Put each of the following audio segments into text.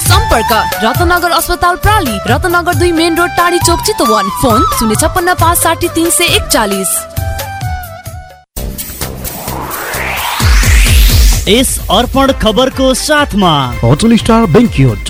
सम्पर्क रत्नगर अस्पताल प्राली रत्नगर दुई मेन रोड टाढी चोक चितवन। फोन शून्य छप्पन्न पाँच साठी तिन सय एकचालिस। यस अर्पण खबरको साथमा। होटल स्टार बेङ्क्युट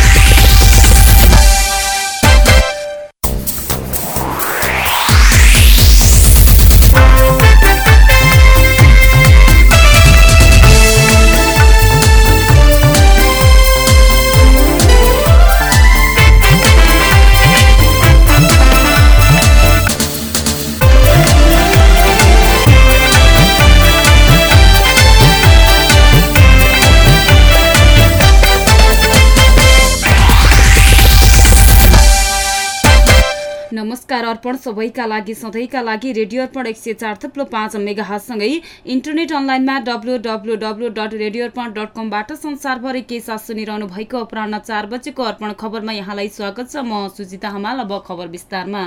अर्पण सबैका लागि सधैँका लागि रेडियो अर्पण एक सय चार थप्लो पाँच मेगाहासँगै इन्टरनेट अनलाइनमा W W W dot radio Arpan dot कमबाट संसारभरि के साथ सुनिरहनु भएको अपराह चार बजेको अर्पण खबरमा यहाँलाई स्वागत छ। म सुजिता हमाल अब खबर विस्तारमा।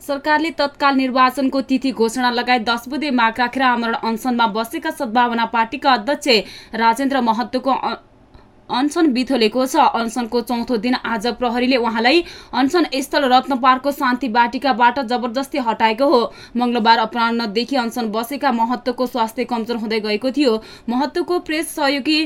सरकारले तत्काल निर्वाचनको तिथि घोषणा लगायत दस बुधे माग राखेर आमरण अनसनमा बसेका सद्भावना पार्टीका अध्यक्ष राजेन्द्र महतोको अनसन बिथोलेको छ। अनसनको चौथो दिन आज प्रहरीले उहाँलाई अनसन स्थल रत्नपारको शान्ति बाटिकाबाट जबरजस्ती हटाएको हो। मंगलबार अपराह्नदेखि अनसन बसेका महत्वको स्वास्थ्य कमजोर हुँदै गएको थियो। महत्वको प्रेस सहयोगी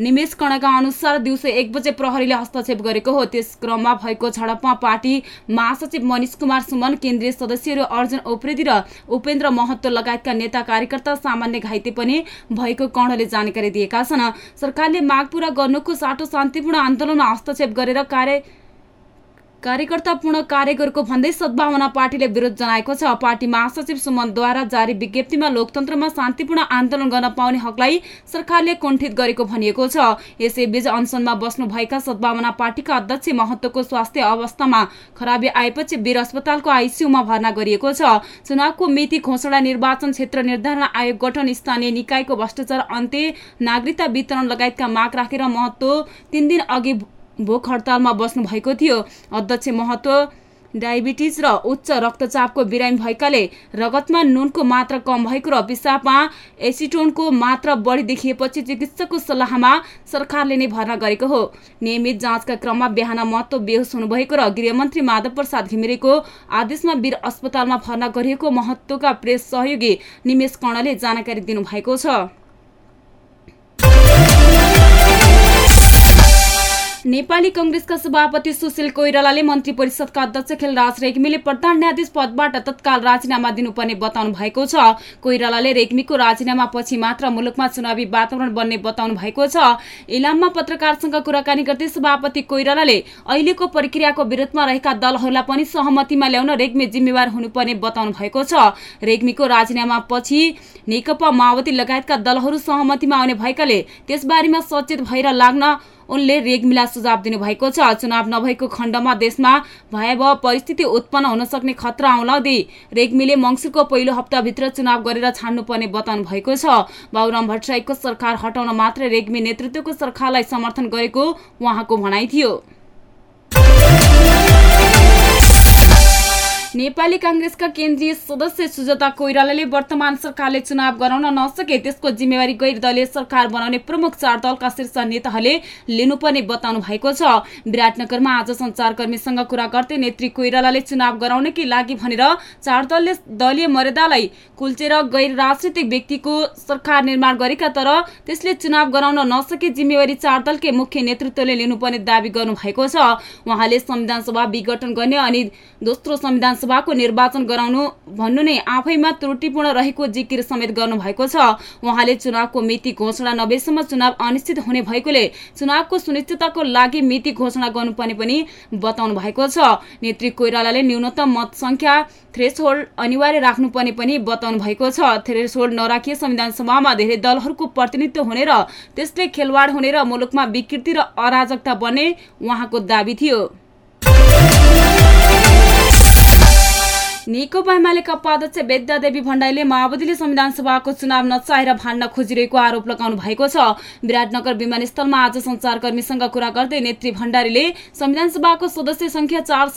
निमेश कणका अनुसार दिउँसो एक बजे प्रहरीले हस्तक्षेप गरेको हो। त्यस क्रममा भएको झडपमा पार्टी महासचिव मनिष कुमार सुमन केन्द्रीय सदस्यहरू अर्जुन उप्रेती र उपेन्द्र महत्व लगायतका नेता कार्यकर्ता सामान्य घाइते पनि भएको कर्णले जानकारी दिएका छन्। सरकारले माग पूरा गर्नुको साटो शान्तिपूर्ण आन्दोलनमा हस्तक्षेप गरेर कार्य कार्यकर्ता पूर्ण कार्य गरेको भन्दै सद्भावना पार्टीले विरोध जनाएको छ। पार्टी महासचिव सुमनद्वारा जारी विज्ञप्तिमा लोकतन्त्रमा शान्तिपूर्ण आन्दोलन गर्न पाउने हकलाई सरकारले कुण्ठित गरेको भनिएको छ। यसैबीच अनसनमा बस्नुभएका सद्भावना पार्टीका अध्यक्ष महत्वको स्वास्थ्य अवस्थामा खराबी आएपछि वीर अस्पतालको आइसियुमा भर्ना गरिएको छ। चुनावको मिति घोषणा निर्वाचन क्षेत्र निर्धारण आयोग गठन स्थानीय निकायको भ्रष्टाचार अन्त्य नागरिकता वितरण लगायतका माग राखेर महत्व तीन दिन अघि भोक हडतालमा बस्नु भएको थियो। अध्यक्ष महत्व डायबिटिज र उच्च रक्तचापको बिरामी भएकाले रगतमा नुनको मात्रा कम भएको र पिसाबमा एसिटोनको मात्रा बढी देखिएपछि चिकित्सकको सल्लाहमा सरकारले नै भर्ना गरेको हो। नियमित जाँचका क्रममा बिहान महत्व बेहोस हुनुभएको र गृहमन्त्री माधव प्रसाद घिमिरेको आदेशमा वीर अस्पतालमा भर्ना गरिएको महत्वका प्रेस सहयोगी निमेश कर्णले जानकारी दिनुभएको छ। नेपाली कंग्रेसका सभापति सुशील कोइरालाले मन्त्री परिषदका अध्यक्ष खेलराज रेग्मीले प्रधान न्यायाधीश पदबाट तत्काल राजीनामा दिनुपर्ने बताउनु भएको छ। कोइरालाले रेग्मीको राजीनामा पछि मात्र मुलुकमा चुनावी वातावरण बन्ने बताउनु भएको छ। इलाममा पत्रकारसँग कुराकानी गर्दै सभापति कोइरालाले अहिलेको प्रक्रियाको विरोधमा रहेका दलहरूलाई पनि सहमतिमा ल्याउन रेग्मी जिम्मेवार हुनुपर्ने बताउनु भएको छ। रेग्मीको राजीनामा पछि नेकपा माओवादी लगायतका दलहरू सहमतिमा आउने भएकाले त्यसबारेमा सचेत भएर लाग्न उनले रेग्मीलाई सुझाव दिनुभएको छ। चुनाव नभएको खण्डमा देशमा भयावह परिस्थिति उत्पन्न हुन सक्ने खतरा औलाउँदै रेग्मीले मङ्सिरको पहिलो हप्ताभित्र चुनाव गरेर छाड्नुपर्ने बताउनु भएको छ। बाबुराम भट्टराईको सरकार हटाउन मात्र रेग्मी नेतृत्वको सरकारलाई समर्थन गरेको उहाँको भनाइ थियो। नेपाली काङ्ग्रेसका केन्द्रीय सदस्य सुजता कोइरालाले वर्तमान सरकारले चुनाव गराउन नसके त्यसको जिम्मेवारी गैर दलीय सरकार बनाउने प्रमुख चार दलका शीर्ष नेताहरूले लिनुपर्ने बताउनु भएको छ। विराटनगरमा आज संचारकर्मीसँग कुरा गर्दै नेत्री कोइरालाले चुनाव गराउनकै लागि भनेर चार दलले दलीय मर्यादालाई कुल्चेर गैर राजनीतिक व्यक्तिको सरकार निर्माण गरेका तर त्यसले चुनाव गराउन नसके जिम्मेवारी चार दलकै मुख्य नेतृत्वले लिनुपर्ने दावी गर्नु भएको छ। उहाँले संविधान सभा विघटन गर्ने अनि दोस्रो संविधान सभाको निर्वाचन गराउनु भन्नु नै आफैमा त्रुटिपूर्ण रहेको जिकिर समेत गर्नुभएको छ। उहाँले चुनावको मिति घोषणा नभएसम्म चुनाव अनिश्चित हुने भएकोले चुनावको सुनिश्चितताको लागि मिति घोषणा गर्नुपर्ने पनि बताउनु भएको छ। नेत्री कोइरालाले न्यूनतम मत संख्या थ्रेसहोल्ड अनिवार्य राख्नुपर्ने पनि बताउनु भएको छ। थ्रेसहोल्ड नराखिए संविधान सभामा धेरै दलहरूको प्रतिनिधित्व हुने र त्यसले खेलवाड हुने र मुलुकमा विकृति र अराजकता बन्ने उहाँको दावी थियो। नेकपा एमालेका उपाध्यक्ष वेद्यादेवी भण्डारीले माओवादीले संविधान सभाको चुनाव नचाहेर भान्न खोजिरहेको आरोप लगाउनु भएको छ। विराटनगर विमानस्थलमा आज संचारकर्मीसँग कुरा गर्दै नेत्री भण्डारीले संविधान सभाको सदस्य संख्या चार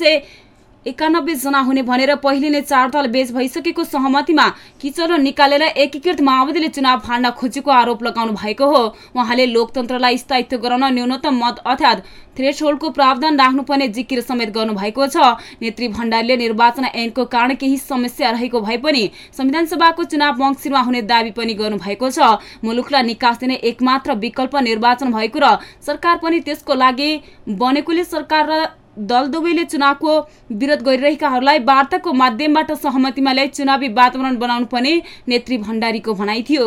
एकानब्बे जना हुने भनेर पहिले नै चार दल बेच भइसकेको सहमतिमा किचरो निकालेर एकीकृत माओवादीले चुनाव फाड्न खोजेको आरोप लगाउनु भएको हो। उहाँले लोकतन्त्रलाई स्थायित्व गराउन न्यूनतम मत अर्थात् थ्रेसहोल्डको प्रावधान राख्नुपर्ने जिकिर समेत गर्नु भएको छ। नेत्री भण्डारीले निर्वाचन ऐनको कारण केही समस्या रहेको भए पनि संविधान सभाको चुनाव मङ्सिरमा हुने दावी पनि गर्नु भएको छ। मुलुकलाई निकास दिने एकमात्र विकल्प निर्वाचन भएको र सरकार पनि त्यसको लागि बनेकोले सरकार र दल दुवैले चुनावको विरोध गरिरहेकाहरूलाई वार्ताको माध्यमबाट सहमतिमा ल्याई चुनावी वातावरण बनाउनु पर्ने नेत्री भण्डारीको भनाइ थियो।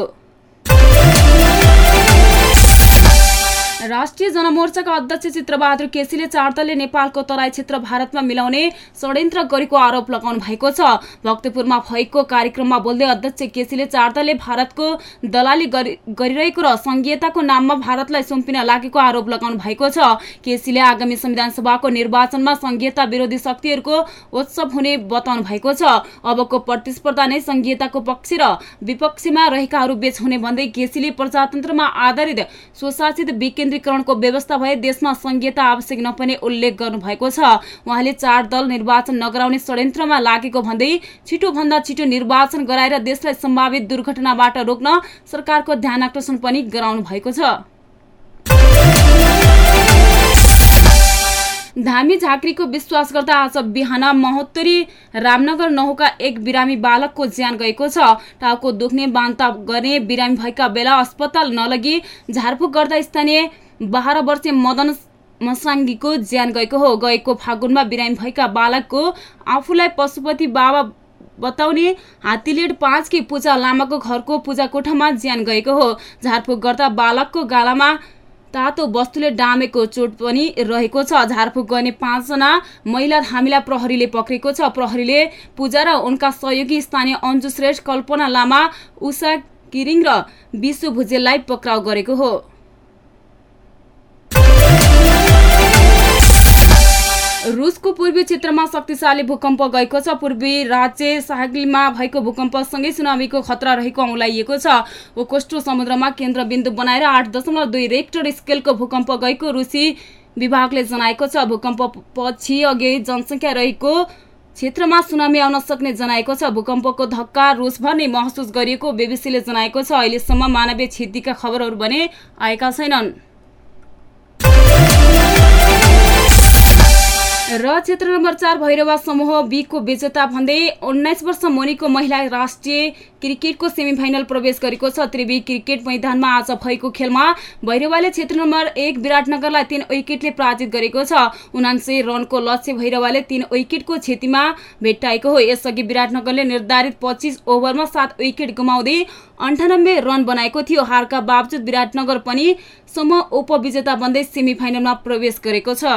राष्ट्रिय जनमोर्चाका अध्यक्ष चित्रबहादुर केसीले चारतले नेपालको तराई क्षेत्र भारतमा मिलाउने षड्यन्त्र गरेको आरोप लगाउनु भएको छ। भक्तपुरमा भएको कार्यक्रममा बोल्दै अध्यक्ष केसीले चारतले भारतको दलाली गरिरहेको र संघीयताको नाममा भारतलाई सुम्पिन लागेको आरोप लगाउनु भएको छ। केसीले आगामी संविधान सभाको निर्वाचनमा संघीयता विरोधी शक्तिहरूको उत्सव हुने बताउनु भएको छ। अबको प्रतिस्पर्धा नै संघीयताको पक्ष र विपक्षमा रहेकाहरू बेच हुने भन्दै केसीले प्रजातन्त्रमा आधारित स्वशासित विकेन्द्र विकेन्द्रीकरणको व्यवस्था भए देशमा संघीयता आवश्यक नपर्ने उल्लेख गर्नुभएको छ। उहाँले चार दल निर्वाचन नगराउने षड्यन्त्रमा लागेको भन्दै छिटोभन्दा छिटो निर्वाचन गराएर देशलाई सम्भावित दुर्घटनाबाट रोक्न सरकारको ध्यान आकर्षण पनि गराउनु भएको छ। धामी झाँक्रीको विश्वास गर्दा आज बिहान महोत्तरी रामनगर नहुका एक बिरामी बालकको ज्यान गएको छ। टाउको दुख्ने बान्ता गर्ने बिरामी भएका बेला अस्पताल नलगी झारफुक गर्दा स्थानीय बाह्र वर्षीय मदन मसाङ्गीको ज्यान गएको हो। गएको फागुनमा बिरामी भएका बालकको आफूलाई पशुपति बाबा बताउने हात्तीलेड पाँचकी पूजा लामाको घरको पूजा कोठामा ज्यान गएको हो। झारफुक गर्दा बालकको गालामा तातो वस्तुले डामेको चोट पनि रहेको छ। झारफुक गर्ने पाँचजना महिला धामीलाई प्रहरीले पक्रेको छ। प्रहरीले पूजा र उनका सहयोगी स्थानीय अन्जु श्रेष्ठ कल्पना लामा उषा किरिङ र विश्व भुजेललाई पक्राउ गरेको हो। रुसको पूर्वी क्षेत्रमा शक्तिशाली भूकम्प गएको छ। पूर्वी राज्य साहगिलमा भएको भूकम्पसँगै सुनामीको खतरा रहेको औँलाइएको छ। ओकोस्टो समुद्रमा केन्द्रबिन्दु बनाएर आठ दशमलव दुई रेक्टर स्केलको भूकम्प गएको रुसी विभागले जनाएको छ। भूकम्प पछि अघि जनसङ्ख्या रहेको क्षेत्रमा सुनामी आउन सक्ने जनाएको छ। भूकम्पको धक्का रुसभर नै महसुस गरिएको बेबिसीले जनाएको छ। अहिलेसम्म मानवीय क्षतिका खबरहरू भने आएका छैनन्। र क्षेत्र नम्बर चार भैरवा समूह बीको विजेता भन्दै उन्नाइस वर्ष मुनिको महिला राष्ट्रिय क्रिकेटको सेमिफाइनल प्रवेश गरेको छ। त्रिवी क्रिकेट मैदानमा आज भएको खेलमा भैरवाले क्षेत्र नम्बर एक विराटनगरलाई तीन विकेटले पराजित गरेको छ। उनान्सय रनको लक्ष्य भैरवाले तीन विकेटको क्षतिमा भेट्टाएको हो। यसअघि विराटनगरले निर्धारित पच्चिस ओभरमा सात विकेट गुमाउँदै अन्ठानब्बे रन बनाएको थियो। हारका बावजुद विराटनगर पनि समूह उपविजेता बन्दै सेमिफाइनलमा प्रवेश गरेको छ।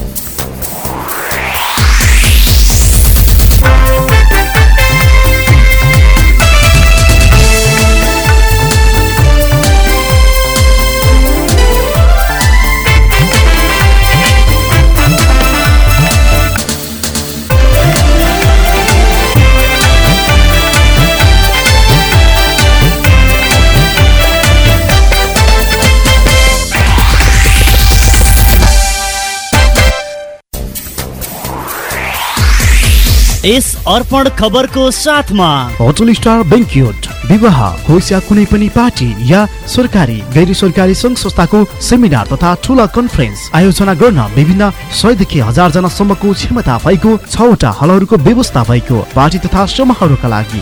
अर्पण खबरको साथमा। होटल स्टार बेङ्क्युट विवाह होस् या कुनै पनि पार्टी या सरकारी गैर सरकारी सङ्घ संस्थाको सेमिनार तथा ठुला कन्फरेन्स आयोजना गर्न विभिन्न सयदेखि हजार जनासम्मको क्षमता भएको छवटा हलहरूको व्यवस्था भएको पार्टी तथा समूहहरूका लागि।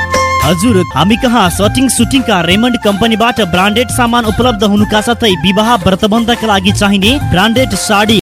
हजुर हामी कहाँ? सटिङ सुटिङका रेमन्ड कम्पनीबाट ब्रान्डेड सामान उपलब्ध हुनुका साथै विवाह व्रतबन्धका लागि चाहिने ब्रान्डेड साडी